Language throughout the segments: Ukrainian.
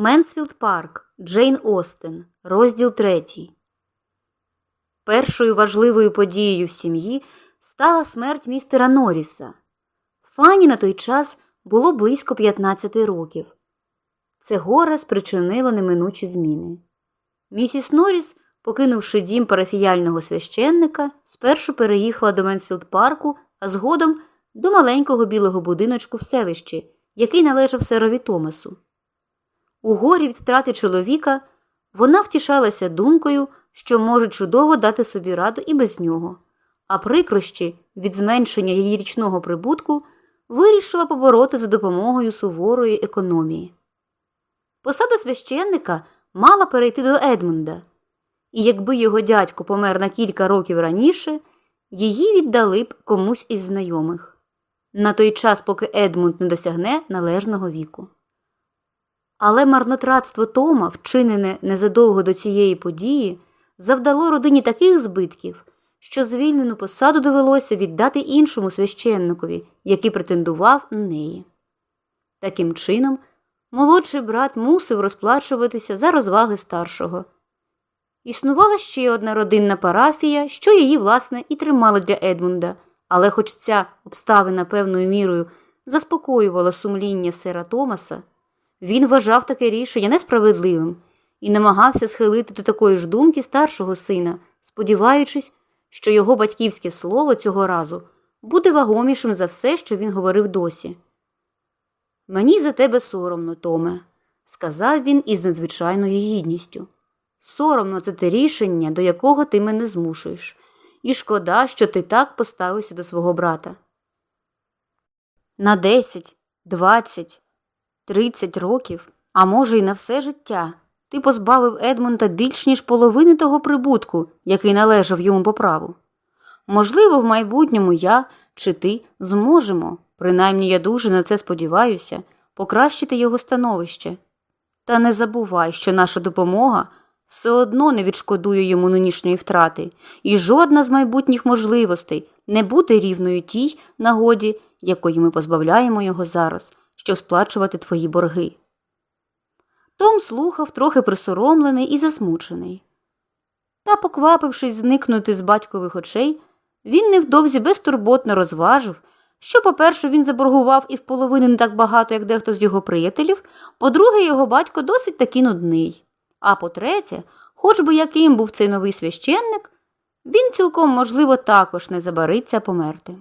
Менсфілд Парк, Джейн Остен, розділ третій. Першою важливою подією в сім'ї стала смерть містера Норріса. Фані на той час було близько 15 років. Це горе спричинило неминучі зміни. Місіс Норріс, покинувши дім парафіяльного священника, спершу переїхала до Менсфілд парку, а згодом до маленького білого будиночку в селищі, який належав серові Томасу. У горі від втрати чоловіка вона втішалася думкою, що може чудово дати собі раду і без нього, а прикрощі від зменшення її річного прибутку вирішила побороти за допомогою суворої економії. Посада священника мала перейти до Едмунда, і якби його дядько помер на кілька років раніше, її віддали б комусь із знайомих на той час, поки Едмунд не досягне належного віку. Але марнотратство Тома, вчинене незадовго до цієї події, завдало родині таких збитків, що звільнену посаду довелося віддати іншому священникові, який претендував на неї. Таким чином, молодший брат мусив розплачуватися за розваги старшого. Існувала ще одна родинна парафія, що її, власне, і тримала для Едмунда, але, хоч ця обставина певною мірою заспокоювала сумління сера Томаса, він вважав таке рішення несправедливим і намагався схилити до такої ж думки старшого сина, сподіваючись, що його батьківське слово цього разу буде вагомішим за все, що він говорив досі. Мені за тебе соромно, Томе, сказав він із надзвичайною гідністю. Соромно це те рішення, до якого ти мене змушуєш, і шкода, що ти так поставився до свого брата. На десять, двадцять, тридцять років, а може, й на все життя, ти позбавив Едмунда більш ніж половини того прибутку, який належав йому по праву. Можливо, в майбутньому я чи ти зможемо, принаймні я дуже на це сподіваюся, покращити його становище. Та не забувай, що наша допомога все одно не відшкодує йому нинішньої втрати, і жодна з майбутніх можливостей не буде рівною тій нагоді, якої ми позбавляємо його зараз, щоб сплачувати твої борги. Том слухав, трохи присоромлений і засмучений. Та, поквапившись зникнути з батькових очей, він невдовзі безтурботно розважив, що, по-перше, він заборгував і в половину не так багато, як дехто з його приятелів, по-друге, його батько досить таки нудний. А по-третє, хоч би яким був цей новий священник, він цілком, можливо, також не забариться померти.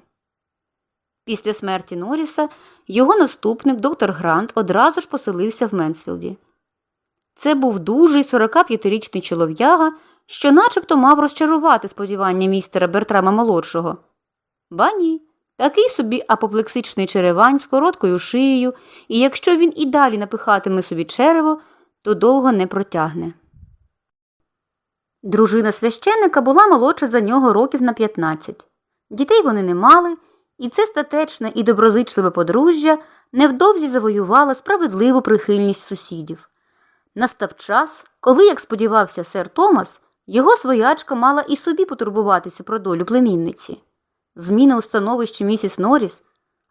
Після смерті Норріса його наступник, доктор Грант, одразу ж поселився в Менсфілді. Це був дужий 45-річний чолов'яга, що начебто мав розчарувати сподівання містера Бертрама молодшого. Ба ні, такий собі апоплексичний черевань з короткою шиєю, і якщо він і далі напихатиме собі черево, то довго не протягне. Дружина священника була молодша за нього років на 15. Дітей вони не мали, і це статечне і доброзичливе подружжя невдовзі завоювало справедливу прихильність сусідів. Настав час, коли, як сподівався сер Томас, його своячка мала і собі потурбуватися про долю племінниці. Зміна у становищі місіс Норріс,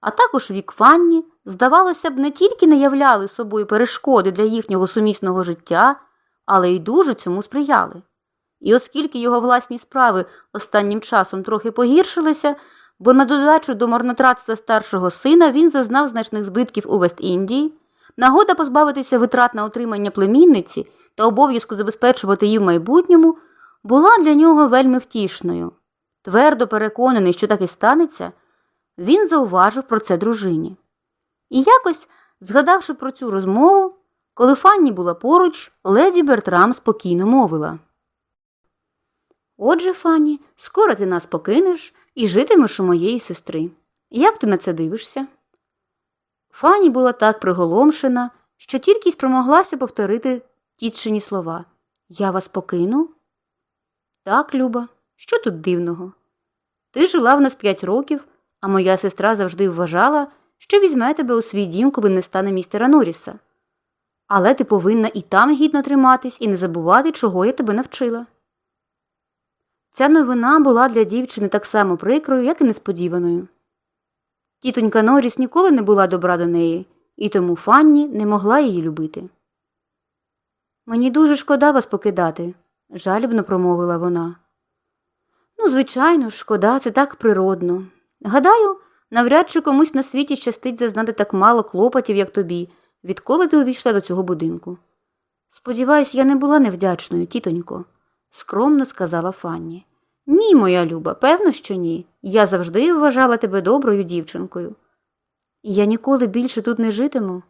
а також вік Фанні, здавалося б, не тільки не являли собою перешкоди для їхнього сумісного життя, але й дуже цьому сприяли. І оскільки його власні справи останнім часом трохи погіршилися, бо на додачу до марнотратства старшого сина він зазнав значних збитків у Вест-Індії, нагода позбавитися витрат на отримання племінниці та обов'язку забезпечувати її в майбутньому була для нього вельми втішною. Твердо переконаний, що так і станеться, він зауважив про це дружині. І якось, згадавши про цю розмову, коли Фанні була поруч, леді Бертрам спокійно мовила. Отже, Фанні, скоро ти нас покинеш і житимеш у моєї сестри. Як ти на це дивишся? Фанні була так приголомшена, що тільки й спромоглася повторити тітчині слова Я вас покину? Так, Люба, що тут дивного? Ти жила в нас п'ять років, а моя сестра завжди вважала, що візьме тебе у свій дім, коли не стане містера Норріса. Але ти повинна і там гідно триматись і не забувати, чого я тебе навчила. Ця новина була для дівчини так само прикрою, як і несподіваною. Тітонька Норріс ніколи не була добра до неї, і тому Фанні не могла її любити. Мені дуже шкода вас покидати, жалібно промовила вона. Ну, звичайно, шкода, це так природно. Гадаю, навряд чи комусь на світі щастить зазнати так мало клопотів, як тобі, відколи ти увійшла до цього будинку. Сподіваюсь, я не була невдячною, тітонько, скромно сказала Фанні. Ні, моя люба, певно, що ні. Я завжди вважала тебе доброю дівчинкою. Я ніколи більше тут не житиму.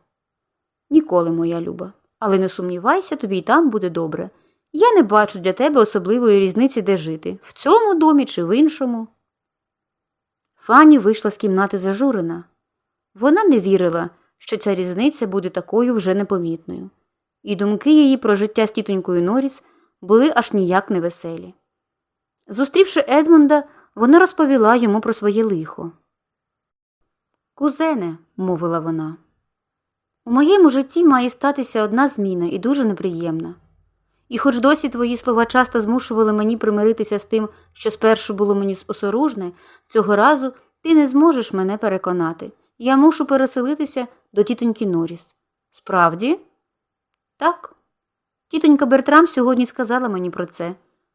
Ніколи, моя люба, але не сумнівайся, тобі й там буде добре. Я не бачу для тебе особливої різниці, де жити в цьому домі чи в іншому. Фанні вийшла з кімнати зажурена. Вона не вірила, що ця різниця буде такою вже непомітною, і думки її про життя з тітонькою Норіс були аж ніяк невеселі. Зустрівши Едмунда, вона розповіла йому про своє лихо. Кузене, мовила вона, у моєму житті має статися одна зміна і дуже неприємна. І хоч досі твої слова часто змушували мені примиритися з тим, що спершу було мені осоружне, цього разу ти не зможеш мене переконати. Я мушу переселитися до тітоньки Норіс. Справді? Так. Тітонька Бертрам сьогодні сказала мені про це.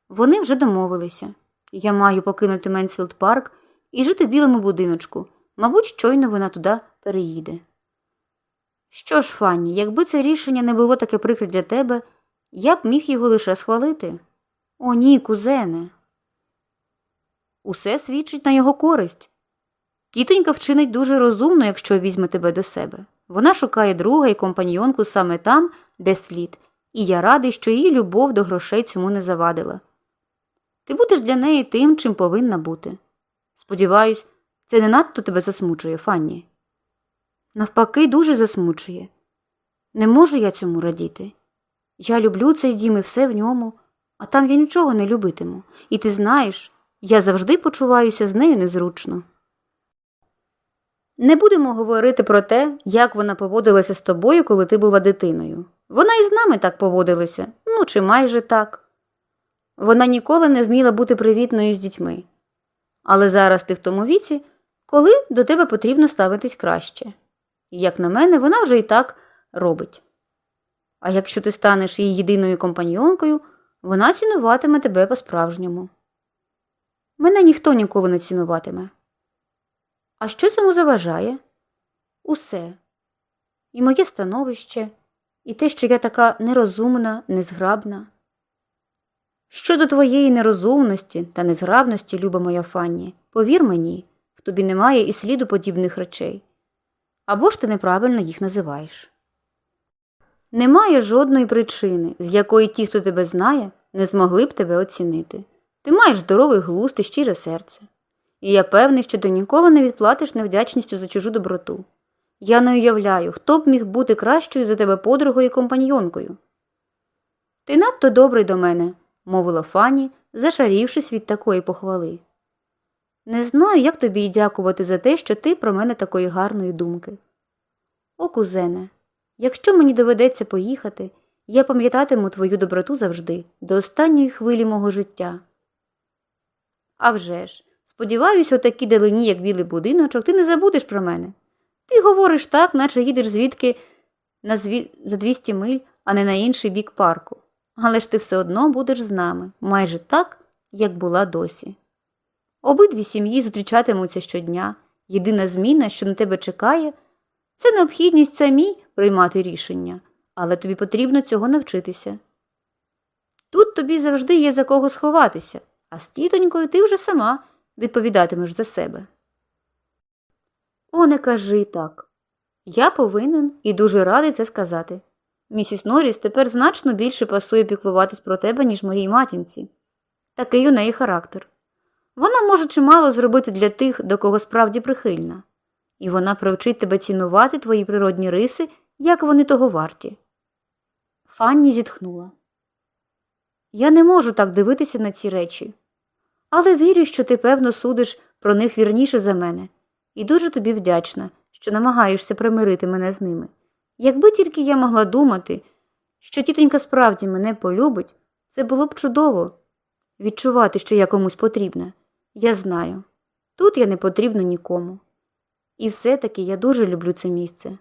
Вони вже домовилися. Я маю покинути Менсфілд парк і жити в білому будиночку. Мабуть, щойно вона туди переїде. Що ж, Фанні, якби це рішення не було таке прикре для тебе, я б міг його лише схвалити. О, ні, кузене. Усе свідчить на його користь. Тітонька вчинить дуже розумно, якщо візьме тебе до себе. Вона шукає друга і компаньйонку саме там, де слід, і я радий, що її любов до грошей цьому не завадила. Ти будеш для неї тим, чим повинна бути. Сподіваюсь, це не надто тебе засмучує, Фанні. Навпаки, дуже засмучує. Не можу я цьому радіти. Я люблю цей дім і все в ньому, а там я нічого не любитиму. І ти знаєш, я завжди почуваюся з нею незручно. Не будемо говорити про те, як вона поводилася з тобою, коли ти була дитиною. Вона і з нами так поводилася, ну чи майже так. Вона ніколи не вміла бути привітною з дітьми. Але зараз ти в тому віці, коли до тебе потрібно ставитись краще. Як на мене, вона вже і так робить. А якщо ти станеш її єдиною компаньйонкою, вона цінуватиме тебе по-справжньому. Мене ніхто ніколи не цінуватиме. А що цьому заважає? Усе. І моє становище, і те, що я така нерозумна, незграбна. Щодо твоєї нерозумності та незграбності, люба моя Фанні, повір мені, в тобі немає і сліду подібних речей. Або ж ти неправильно їх називаєш. Немає жодної причини, з якої ті, хто тебе знає, не змогли б тебе оцінити. Ти маєш здоровий глузд і щире серце. І я певний, що ти ніколи не відплатиш невдячністю за чужу доброту. Я не уявляю, хто б міг бути кращою за тебе подругою і компаньйонкою. Ти надто добрий до мене, мовила Фані, зашарівшись від такої похвали. Не знаю, як тобі й дякувати за те, що ти про мене такої гарної думки. О, кузене, якщо мені доведеться поїхати, я пам'ятатиму твою доброту завжди, до останньої хвилі мого життя. А вже ж, сподіваюся, у такій далині, як білий будиночок, ти не забудеш про мене. Ти говориш так, наче їдеш звідки на зві... за 200 миль, а не на інший бік парку. Але ж ти все одно будеш з нами, майже так, як була досі. Обидві сім'ї зустрічатимуться щодня. Єдина зміна, що на тебе чекає, це необхідність самій приймати рішення, але тобі потрібно цього навчитися. Тут тобі завжди є за кого сховатися, а з тітонькою ти вже сама відповідатимеш за себе. О, не кажи так. Я повинен і дуже радий це сказати. Місіс Норріс тепер значно більше пасує піклуватись про тебе, ніж моїй матінці. Такий у неї характер. Вона може чимало зробити для тих, до кого справді прихильна, і вона привчить тебе цінувати твої природні риси, як вони того варті. Фанні зітхнула. Я не можу так дивитися на ці речі, але вірю, що ти, певно, судиш про них вірніше за мене, і дуже тобі вдячна, що намагаєшся примирити мене з ними. Якби тільки я могла думати, що тітонька справді мене полюбить, це було б чудово відчувати, що я комусь потрібна. Я знаю, тут я не потрібна нікому. І все таки я дуже люблю це місце.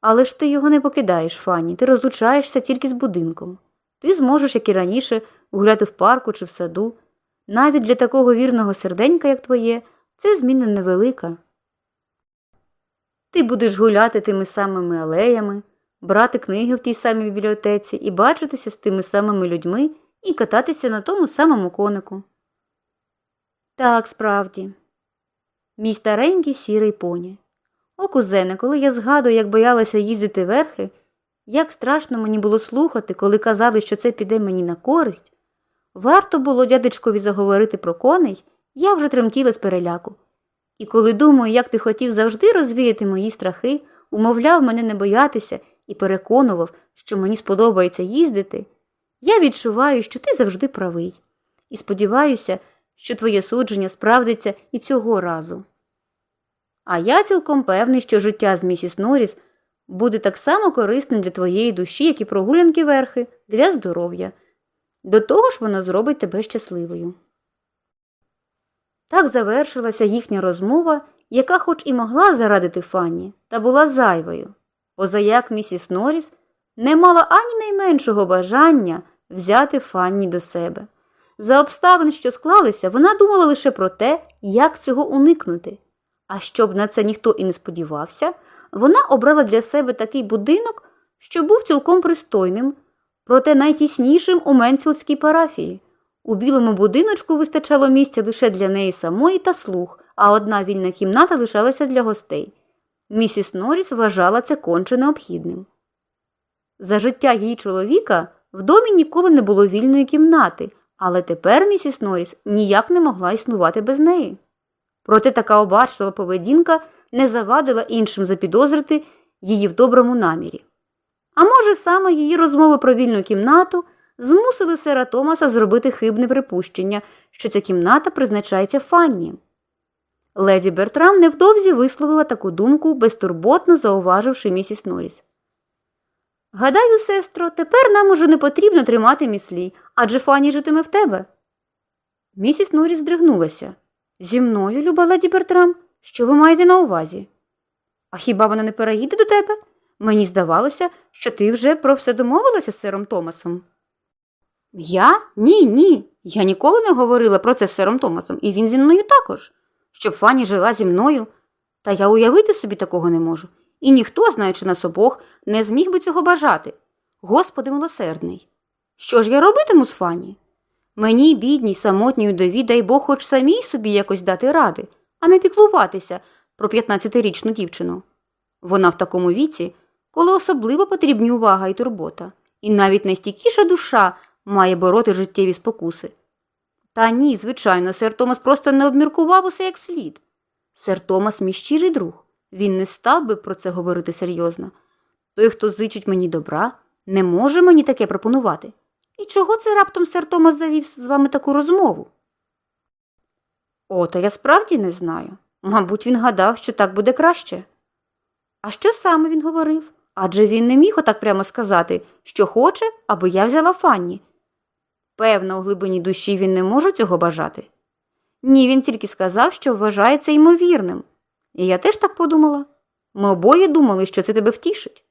Але ж ти його не покидаєш, Фанні, ти розлучаєшся тільки з будинком. Ти зможеш, як і раніше, гуляти в парку чи в саду. Навіть для такого вірного серденька, як твоє, це зміна невелика. Ти будеш гуляти тими самими алеями, брати книги в тій самій бібліотеці і бачитися з тими самими людьми і кататися на тому самому конику. Так, справді, мій старенький сірий поні. О, кузене, коли я згадую, як боялася їздити верхи, як страшно мені було слухати, коли казали, що це піде мені на користь, варто було дядечкові заговорити про коней, я вже тремтіла з переляку. І коли думаю, як ти хотів завжди розвіяти мої страхи, умовляв мене не боятися і переконував, що мені сподобається їздити, я відчуваю, що ти завжди правий, і сподіваюся, що твоє судження справдиться і цього разу. А я цілком певний, що життя з місіс Норріс буде так само корисним для твоєї душі, як і прогулянки верхи, для здоров'я. До того ж воно зробить тебе щасливою. Так завершилася їхня розмова, яка хоч і могла зарадити Фанні, та була зайвою, позаяк місіс Норріс не мала ані найменшого бажання взяти Фанні до себе. За обставин, що склалися, вона думала лише про те, як цього уникнути. А щоб на це ніхто і не сподівався, вона обрала для себе такий будинок, що був цілком пристойним, проте найтіснішим у Менцілській парафії. У білому будиночку вистачало місця лише для неї самої та слуг, а одна вільна кімната лишалася для гостей. Місіс Норріс вважала це конче необхідним. За життя її чоловіка в домі ніколи не було вільної кімнати, але тепер місіс Норріс ніяк не могла існувати без неї. Проте така обачлива поведінка не завадила іншим запідозрити її в доброму намірі. А може, саме її розмови про вільну кімнату змусили сера Томаса зробити хибне припущення, що ця кімната призначається Фанні. Леді Бертрам невдовзі висловила таку думку, безтурботно зауваживши місіс Норріс. Гадаю, сестро, тепер нам уже не потрібно тримати міслі, адже Фанні житиме в тебе. Місіс Норріс здригнулася. Зі мною, люба леді Бертрам, що ви маєте на увазі? А хіба вона не переїде до тебе? Мені здавалося, що ти вже про все домовилася з сером Томасом. Я? Ні, ні. Я ніколи не говорила про це з сером Томасом, і він зі мною також. Щоб Фані жила зі мною. Та я уявити собі такого не можу. І ніхто, знаючи нас обох, не зміг би цього бажати. Господи милосердний. Що ж я робитиму з Фані? Мені, бідній, самотній удові, дай Бог хоч самій собі якось дати ради, а не піклуватися про 15-річну дівчину. Вона в такому віці, коли особливо потрібні увага і турбота, і навіть найстійкіша душа має бороти життєві спокуси. Та ні, звичайно, сер Томас просто не обміркував усе як слід. Сер Томас мій щирий друг. Він не став би про це говорити серйозно. Той, хто зичить мені добра, не може мені таке пропонувати. І чого це раптом сер Томас завів з вами таку розмову? О, та я справді не знаю. Мабуть, він гадав, що так буде краще. А що саме він говорив? Адже він не міг отак прямо сказати, що хоче, аби я взяла Фанні. Певно, у глибині душі він не може цього бажати. Ні, він тільки сказав, що вважає це ймовірним. І я теж так подумала. Ми обоє думали, що це тебе втішить.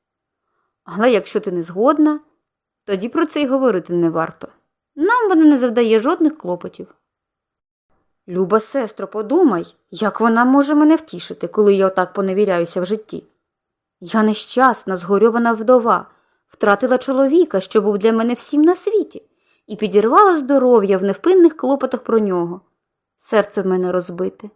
Але якщо ти не згодна, тоді про це й говорити не варто. Нам вона не завдає жодних клопотів. Люба сестро, подумай, як вона може мене втішити, коли я отак поневіряюся в житті. Я нещасна, згорьована вдова, втратила чоловіка, що був для мене всім на світі, і підірвала здоров'я в невпинних клопотах про нього. Серце в мене розбите.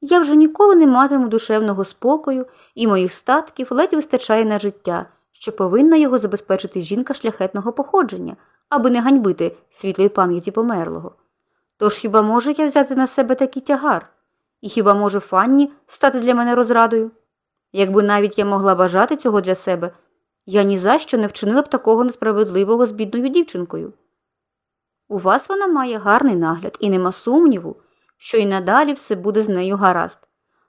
Я вже ніколи не матиму душевного спокою, і моїх статків ледь вистачає на життя, що повинна його забезпечити жінка шляхетного походження, аби не ганьбити світлої пам'яті померлого. Тож хіба можу я взяти на себе такий тягар? І хіба може Фанні стати для мене розрадою? Якби навіть я могла бажати цього для себе, я ні за що не вчинила б такого несправедливого з бідною дівчинкою. У вас вона має гарний нагляд, і нема сумніву, що й надалі все буде з нею гаразд,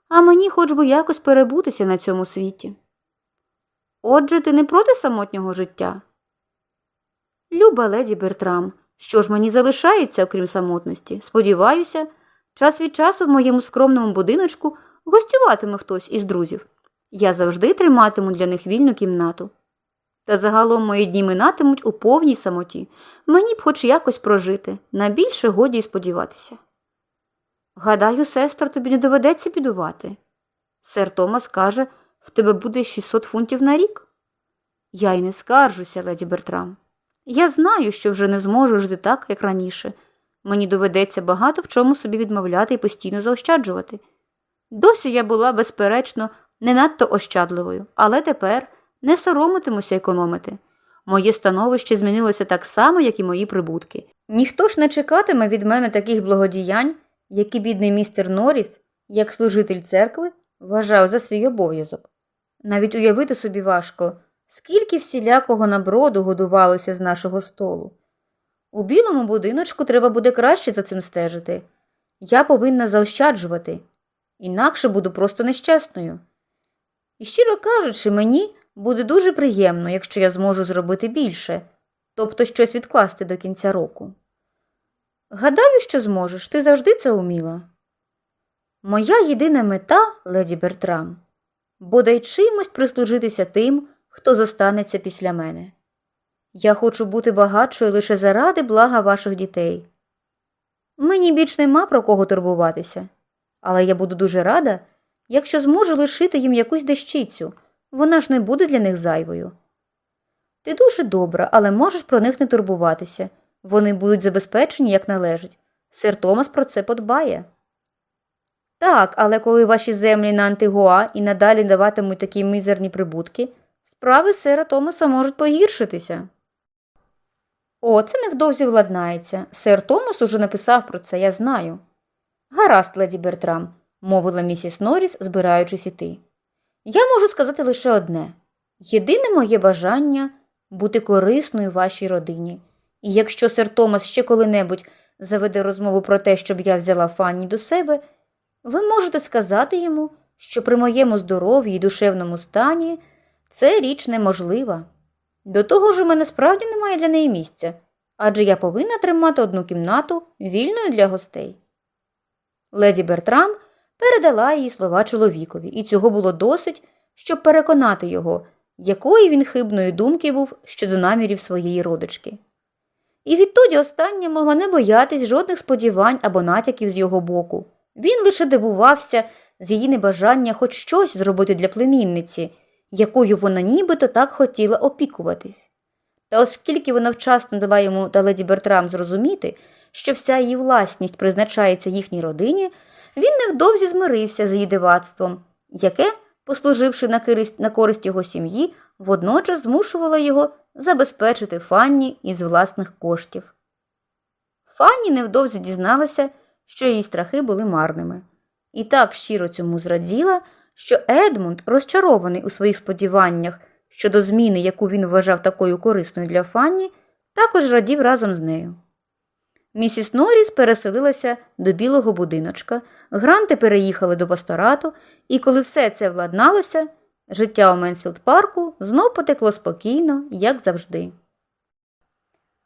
а мені хоч би якось перебутися на цьому світі. Отже, ти не проти самотнього життя? Люба леді Бертрам, що ж мені залишається, окрім самотності? Сподіваюся, час від часу в моєму скромному будиночку гостюватиме хтось із друзів. Я завжди триматиму для них вільну кімнату. Та загалом мої дні минатимуть у повній самоті. Мені б хоч якось прожити, на більше годі й сподіватися. Гадаю, сестро, тобі не доведеться бідувати. Сер Томас каже, в тебе буде 600 фунтів на рік. Я й не скаржуся, леді Бертрам. Я знаю, що вже не зможу жити так, як раніше. Мені доведеться багато в чому собі відмовляти і постійно заощаджувати. Досі я була, безперечно, не надто ощадливою, але тепер не соромитимуся економити. Моє становище змінилося так само, як і мої прибутки. Ніхто ж не чекатиме від мене таких благодіянь, які бідний містер Норріс, як служитель церкви, вважав за свій обов'язок. Навіть уявити собі важко, скільки всілякого наброду годувалося з нашого столу. У білому будиночку треба буде краще за цим стежити. Я повинна заощаджувати, інакше буду просто нещасною. І щиро кажучи, мені буде дуже приємно, якщо я зможу зробити більше, тобто щось відкласти до кінця року. Гадаю, що зможеш, ти завжди це уміла. Моя єдина мета, леді Бертрам, бодай чимось прислужитися тим, хто зостанеться після мене. Я хочу бути багатшою лише заради блага ваших дітей. Мені більш нема про кого турбуватися, але я буду дуже рада, якщо зможу лишити їм якусь дещицю, вона ж не буде для них зайвою. Ти дуже добра, але можеш про них не турбуватися. Вони будуть забезпечені, як належить. Сер Томас про це подбає. Так, але коли ваші землі на Антигуа і надалі даватимуть такі мізерні прибутки, справи сера Томаса можуть погіршитися. О, це невдовзі владнається. Сер Томас уже написав про це, я знаю. Гаразд, леді Бертрам, мовила місіс Норріс, збираючись іти. Я можу сказати лише одне єдине моє бажання бути корисною вашій родині. І якщо сер Томас ще коли-небудь заведе розмову про те, щоб я взяла Фанні до себе, ви можете сказати йому, що при моєму здоров'ї і душевному стані це річ неможлива. До того ж у мене справді немає для неї місця, адже я повинна тримати одну кімнату вільною для гостей. Леді Бертрам передала її слова чоловікові, і цього було досить, щоб переконати його, якої він хибної думки був щодо намірів своєї родички. І відтоді остання могла не боятись жодних сподівань або натяків з його боку. Він лише дивувався з її небажання хоч щось зробити для племінниці, якою вона нібито так хотіла опікуватись. Та оскільки вона вчасно дала йому та леді Бертрам зрозуміти, що вся її власність призначається їхній родині, він невдовзі змирився з її дивацтвом, яке, послуживши на користь, його сім'ї, водночас змушувало його забезпечити Фанні із власних коштів. Фанні невдовзі дізналася, що її страхи були марними, і так щиро цьому зраділа, що Едмунд, розчарований у своїх сподіваннях щодо зміни, яку він вважав такою корисною для Фанні, також радів разом з нею. Місіс Норріс переселилася до білого будиночка, Ґранти переїхали до пасторату, і коли все це владналося, життя у Менсфілд парку знов потекло спокійно, як завжди.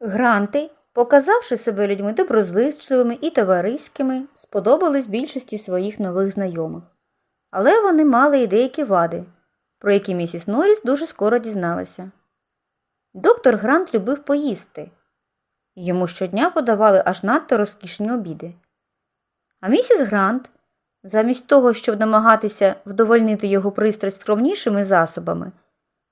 Гранти, показавши себе людьми доброзичливими і товариськими, сподобались більшості своїх нових знайомих. Але вони мали й деякі вади, про які місіс Норріс дуже скоро дізналася. Доктор Грант любив поїсти. Йому щодня подавали аж надто розкішні обіди. А місіс Грант, замість того, щоб намагатися вдовольнити його пристрасть скромнішими засобами,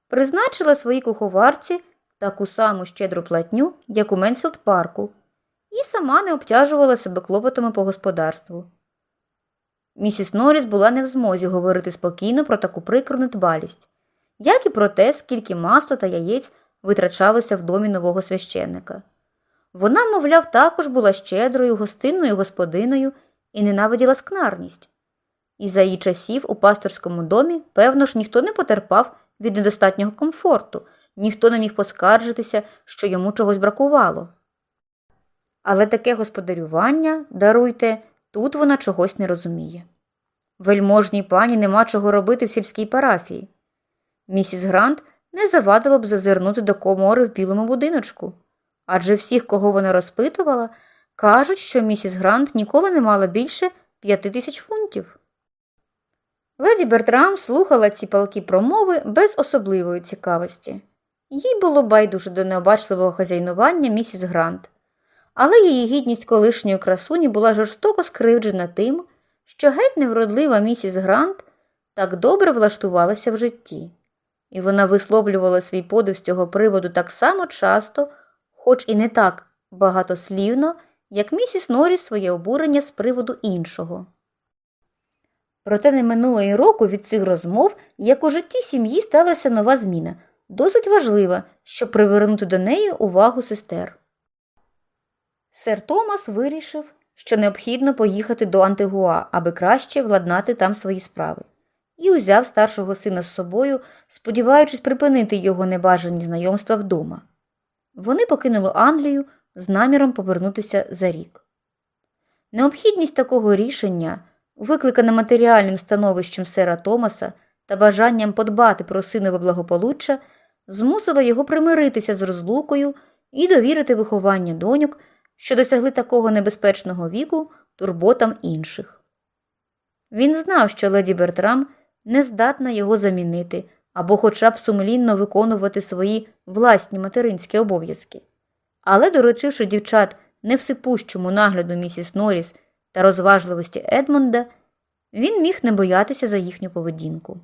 призначила своїй куховарці таку саму щедру платню, як у Менсфілд парку, і сама не обтяжувала себе клопотами по господарству. Місіс Норріс була не в змозі говорити спокійно про таку прикру недбалість, як і про те, скільки масла та яєць витрачалося в домі нового священника. Вона, мовляв, також була щедрою, гостинною господиною і ненавиділа скнарність. І за її часів у пасторському домі, певно ж, ніхто не потерпав від недостатнього комфорту, ніхто не міг поскаржитися, що йому чогось бракувало. Але таке господарювання, даруйте, тут вона чогось не розуміє. Вельможній пані нема чого робити в сільській парафії. Місіс Грант не завадило б зазирнути до комори в білому будиночку адже всіх, кого вона розпитувала, кажуть, що місіс Грант ніколи не мала більше п'яти тисяч фунтів. Леді Бертрам слухала ці палкі промови без особливої цікавості. Їй було байдуже до необачливого хазяйнування місіс Грант, але її гідність колишньої красуні була жорстоко скривджена тим, що геть невродлива місіс Грант так добре влаштувалася в житті, і вона висловлювала свій подив з цього приводу так само часто, хоч і не так багатослівно, як місіс Норріс своє обурення з приводу іншого. Проте не минуло й року від цих розмов, як у житті сім'ї сталася нова зміна, досить важлива, щоб привернути до неї увагу сестер. Сер Томас вирішив, що необхідно поїхати до Антигуа, аби краще владнати там свої справи, і узяв старшого сина з собою, сподіваючись припинити його небажані знайомства вдома. Вони покинули Англію з наміром повернутися за рік. Необхідність такого рішення, викликана матеріальним становищем сера Томаса та бажанням подбати про синове благополуччя, змусила його примиритися з розлукою і довірити виховання доньок, що досягли такого небезпечного віку турботам інших. Він знав, що леді Бертрам не здатна його замінити або хоча б сумлінно виконувати свої власні материнські обов'язки. Але, доручивши дівчат невсипущому нагляду місіс Норріс та розважливості Едмонда, він міг не боятися за їхню поведінку.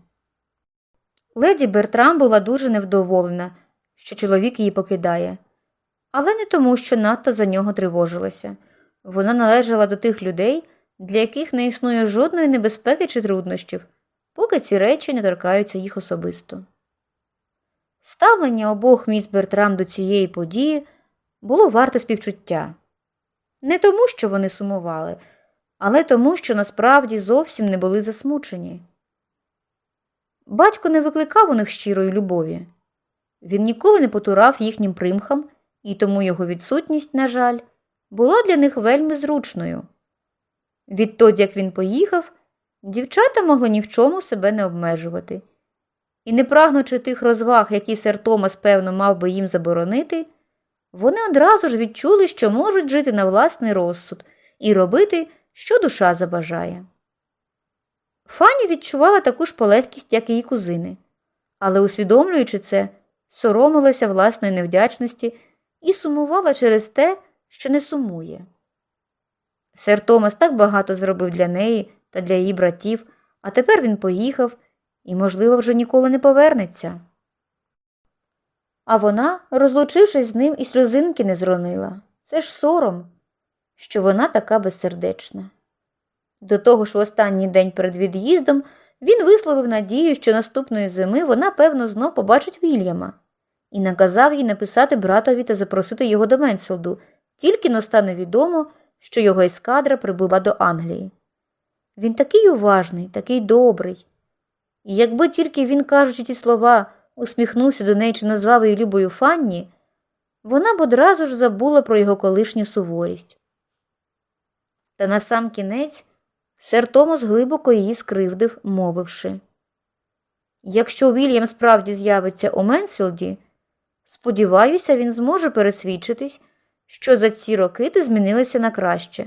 Леді Бертрам була дуже невдоволена, що чоловік її покидає, але не тому, що надто за нього тривожилася. Вона належала до тих людей, для яких не існує жодної небезпеки чи труднощів, поки ці речі не торкаються їх особисто. Ставлення обох міс Бертрам до цієї події було варте співчуття. Не тому, що вони сумували, але тому, що насправді зовсім не були засмучені. Батько не викликав у них щирої любові. Він ніколи не потурав їхнім примхам, і тому його відсутність, на жаль, була для них вельми зручною. Відтоді, як він поїхав, дівчата могли ні в чому себе не обмежувати. І, не прагнучи тих розваг, які сер Томас, певно, мав би їм заборонити, вони одразу ж відчули, що можуть жити на власний розсуд і робити, що душа забажає. Фані відчувала таку ж полегкість, як і її кузини, але, усвідомлюючи це, соромилася власної невдячності і сумувала через те, що не сумує. Сер Томас так багато зробив для неї та для її братів, а тепер він поїхав і, можливо, вже ніколи не повернеться. А вона, розлучившись з ним, і сльозинки не зронила. Це ж сором, що вона така безсердечна. До того ж, в останній день перед від'їздом він висловив надію, що наступної зими вона, певно, знов побачить Вільяма, і наказав їй написати братові та запросити його до Менсфілду, тільки но стане відомо, що його ескадра прибула до Англії. Він такий уважний, такий добрий. І якби тільки він, кажучи ті слова, усміхнувся до неї чи назвав її любою Фанні, вона б одразу ж забула про його колишню суворість. Та на сам кінець сер Томас глибоко її скривдив, мовивши Якщо Вільям справді з'явиться у Менсфілді, сподіваюся, він зможе пересвідчитись, що за ці роки ти змінилася на краще.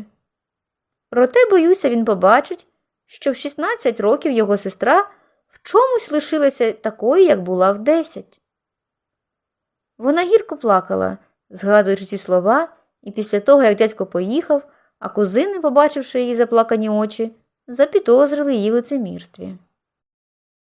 Проте, боюся, він побачить, що в 16 років його сестра в чомусь лишилася такою, як була в 10. Вона гірко плакала, згадуючи ці слова, і після того, як дядько поїхав, а кузини, побачивши її заплакані очі, запідозрили її в лицемірстві.